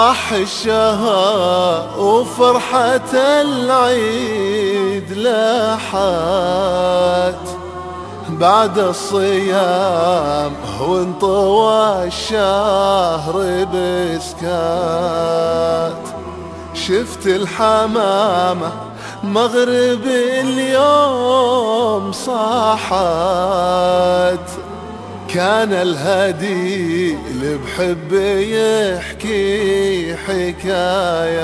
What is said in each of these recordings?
راح الشهر وفرحة العيد لاحت. بعد الصيام وانطوى الشهر بسكات. شفت الحمامة مغرب اليوم صاحت. كان الهدي اللي بحب يحكي حكايات.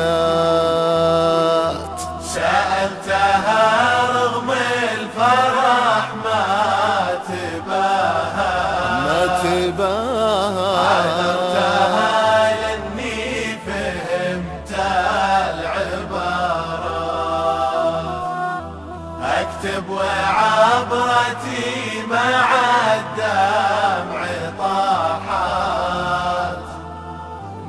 اكتب وعبرتي مع الدمع طاحت.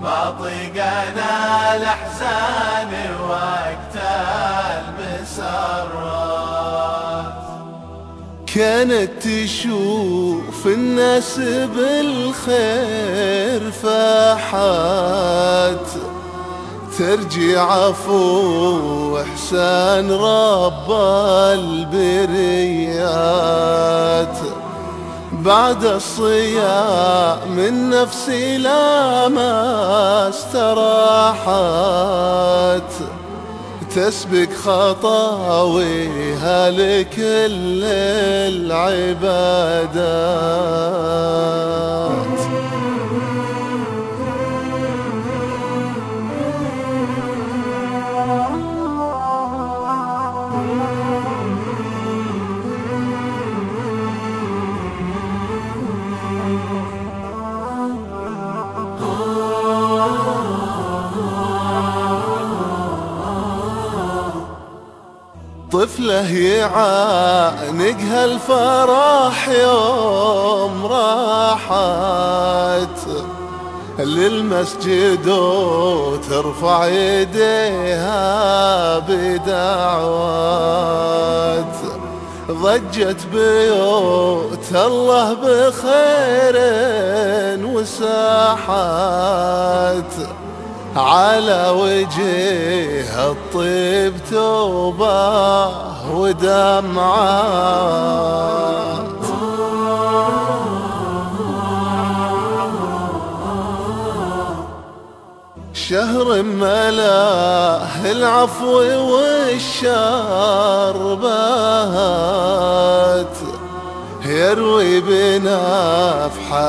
ما طقنا الأحزان وقت المسرات. كانت تشوف الناس بالخير فاحات ترجي عفو وإحسان رب البريات. بعد الصيام من نفسي لا ما استراحت. تسبق خطاويها لكل العبادات. طفله يعانقها الفرح يوم راحت للمسجد وترفع يديها بدعوات. ضجت بيوت الله بخير وساحات على وجه الطيب توبة ودمعات شهر ملاه العفو والشر بات يروي بنفحته